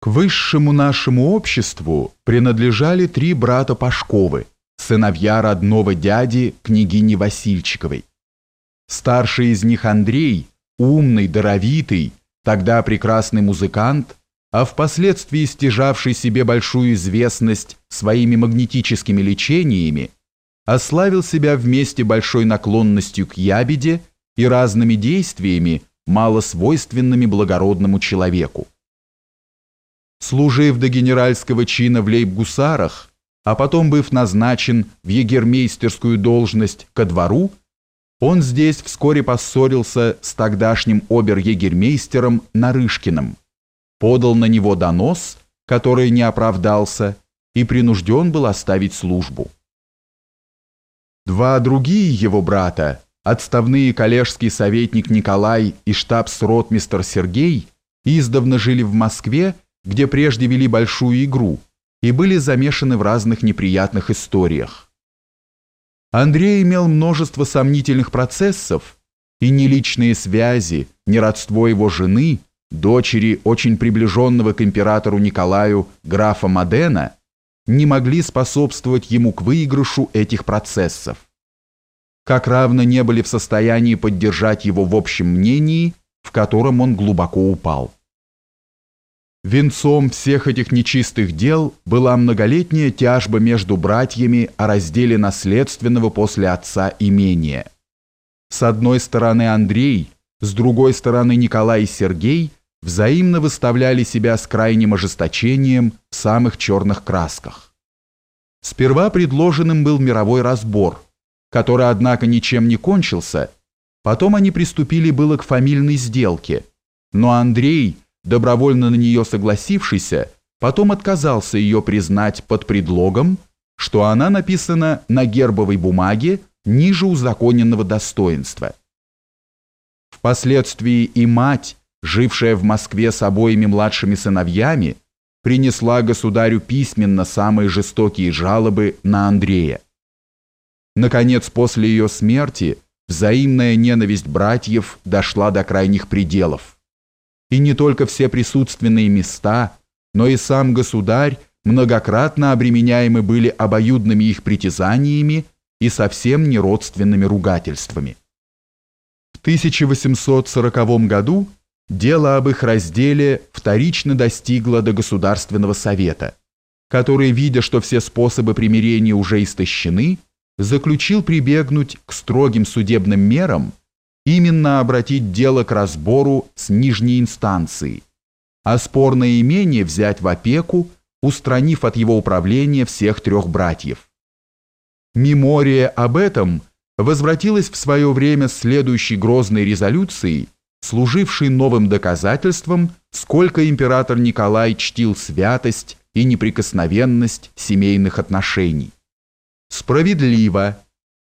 К высшему нашему обществу принадлежали три брата Пашковы, сыновья родного дяди княгини Васильчиковой. Старший из них Андрей, умный, даровитый, тогда прекрасный музыкант, а впоследствии стяжавший себе большую известность своими магнетическими лечениями, ославил себя вместе большой наклонностью к ябеде и разными действиями, мало свойственными благородному человеку служив до генеральского чина в лейб-гусарах, а потом быв назначен в егермейстерскую должность ко двору, он здесь вскоре поссорился с тогдашним обер-егермейстером Нарышкиным, подал на него донос, который не оправдался, и принужден был оставить службу. Два другие его брата, отставные коллежский советник Николай и штабс-ротмистр Сергей, издавна жили в Москве где прежде вели большую игру и были замешаны в разных неприятных историях. Андрей имел множество сомнительных процессов, и ни личные связи, ни родство его жены, дочери очень приближенного к императору Николаю графа Модена, не могли способствовать ему к выигрышу этих процессов. Как равно не были в состоянии поддержать его в общем мнении, в котором он глубоко упал. Венцом всех этих нечистых дел была многолетняя тяжба между братьями о разделе наследственного после отца имения. С одной стороны Андрей, с другой стороны Николай и Сергей взаимно выставляли себя с крайним ожесточением в самых черных красках. Сперва предложенным был мировой разбор, который, однако, ничем не кончился, потом они приступили было к фамильной сделке, но Андрей – добровольно на нее согласившийся, потом отказался ее признать под предлогом, что она написана на гербовой бумаге ниже узаконенного достоинства. Впоследствии и мать, жившая в Москве с обоими младшими сыновьями, принесла государю письменно самые жестокие жалобы на Андрея. Наконец, после ее смерти, взаимная ненависть братьев дошла до крайних пределов и не только все присутственные места, но и сам государь многократно обременяемы были обоюдными их притязаниями и совсем неродственными ругательствами. В 1840 году дело об их разделе вторично достигло до Государственного совета, который, видя, что все способы примирения уже истощены, заключил прибегнуть к строгим судебным мерам именно обратить дело к разбору с нижней инстанции, а спорное имение взять в опеку, устранив от его управления всех трех братьев. Мемория об этом возвратилась в свое время следующей грозной резолюцией, служившей новым доказательством, сколько император Николай чтил святость и неприкосновенность семейных отношений. Справедливо,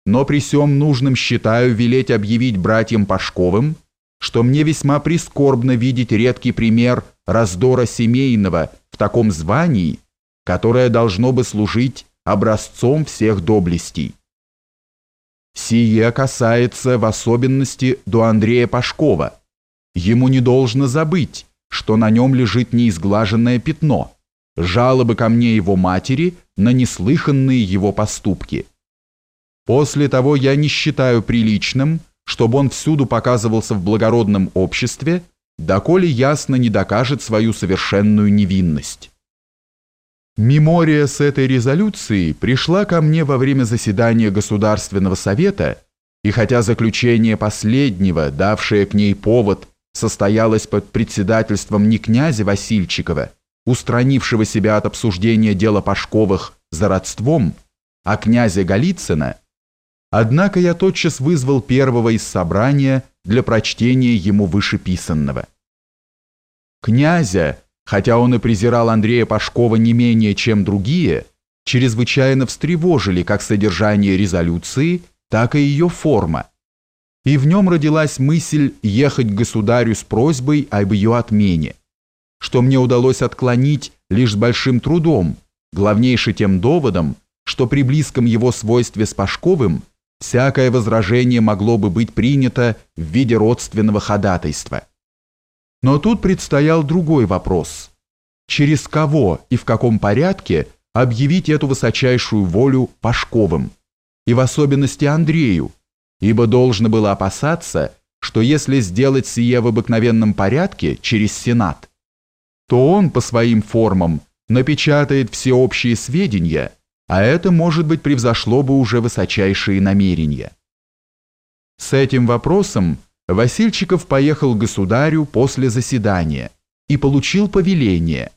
но при сём нужным считаю велеть объявить братьям Пашковым, что мне весьма прискорбно видеть редкий пример раздора семейного в таком звании, которое должно бы служить образцом всех доблестей. Сие касается в особенности до Андрея Пашкова. Ему не должно забыть, что на нем лежит неизглаженное пятно, жалобы ко мне его матери на неслыханные его поступки. После того я не считаю приличным, чтобы он всюду показывался в благородном обществе, доколе ясно не докажет свою совершенную невинность. Мемория с этой резолюцией пришла ко мне во время заседания Государственного совета, и хотя заключение последнего, давшее к ней повод, состоялось под председательством не князя Васильчикова, устранившего себя от обсуждения дела Пашковых за родством, а князя Голицына, Однако я тотчас вызвал первого из собрания для прочтения ему вышеписанного. Князя, хотя он и презирал Андрея Пашкова не менее, чем другие, чрезвычайно встревожили как содержание резолюции, так и ее форма. И в нем родилась мысль ехать к государю с просьбой об ее отмене, что мне удалось отклонить лишь с большим трудом, главнейше тем доводом, что при близком его свойстве с Пашковым всякое возражение могло бы быть принято в виде родственного ходатайства. Но тут предстоял другой вопрос. через кого и в каком порядке объявить эту высочайшую волю Пашковым, и в особенности Андрею, ибо должно было опасаться, что если сделать сие в обыкновенном порядке через Сенат, то он по своим формам напечатает всеобщие сведения, а это, может быть, превзошло бы уже высочайшие намерения. С этим вопросом Васильчиков поехал к государю после заседания и получил повеление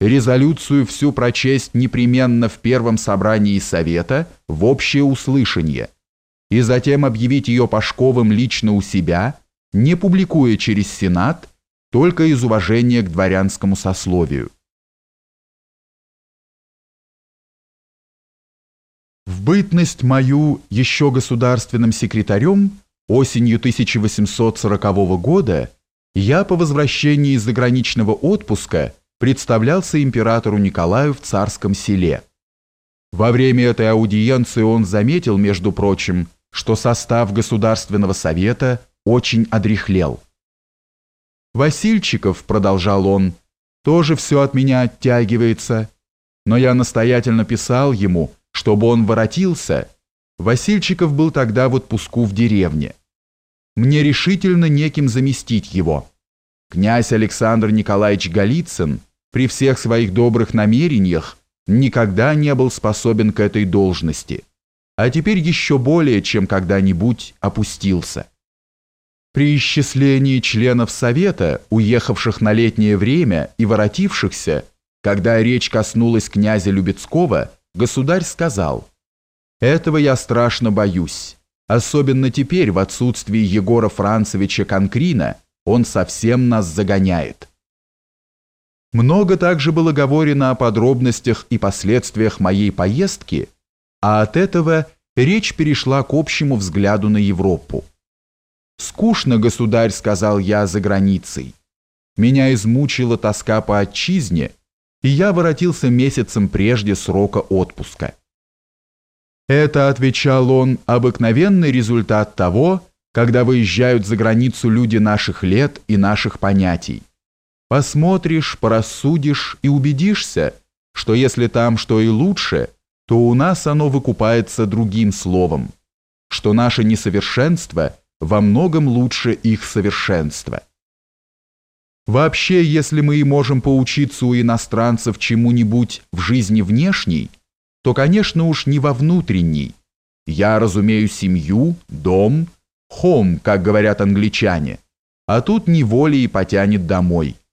резолюцию всю прочесть непременно в первом собрании Совета в общее услышание и затем объявить ее Пашковым лично у себя, не публикуя через Сенат, только из уважения к дворянскому сословию. В бытность мою еще государственным секретарем осенью 1840 года я по возвращении из заграничного отпуска представлялся императору Николаю в царском селе. Во время этой аудиенции он заметил, между прочим, что состав Государственного совета очень одряхлел. «Васильчиков», — продолжал он, — «тоже все от меня оттягивается, но я настоятельно писал ему, чтобы он воротился, Васильчиков был тогда в отпуску в деревне. Мне решительно неким заместить его. Князь Александр Николаевич Голицын при всех своих добрых намерениях никогда не был способен к этой должности, а теперь еще более, чем когда-нибудь опустился. При исчислении членов Совета, уехавших на летнее время и воротившихся, когда речь коснулась князя Любецкого, государь сказал, «Этого я страшно боюсь. Особенно теперь, в отсутствии Егора Францевича Конкрина, он совсем нас загоняет». Много также было говорено о подробностях и последствиях моей поездки, а от этого речь перешла к общему взгляду на Европу. «Скучно, государь», — сказал я, — «за границей. Меня измучила тоска по отчизне, и я воротился месяцем прежде срока отпуска. Это, отвечал он, обыкновенный результат того, когда выезжают за границу люди наших лет и наших понятий. Посмотришь, порассудишь и убедишься, что если там что и лучше, то у нас оно выкупается другим словом, что наше несовершенство во многом лучше их совершенства. Вообще, если мы и можем поучиться у иностранцев чему-нибудь в жизни внешней, то, конечно, уж не во внутренней. Я разумею семью, дом, home, как говорят англичане, а тут неволей потянет домой –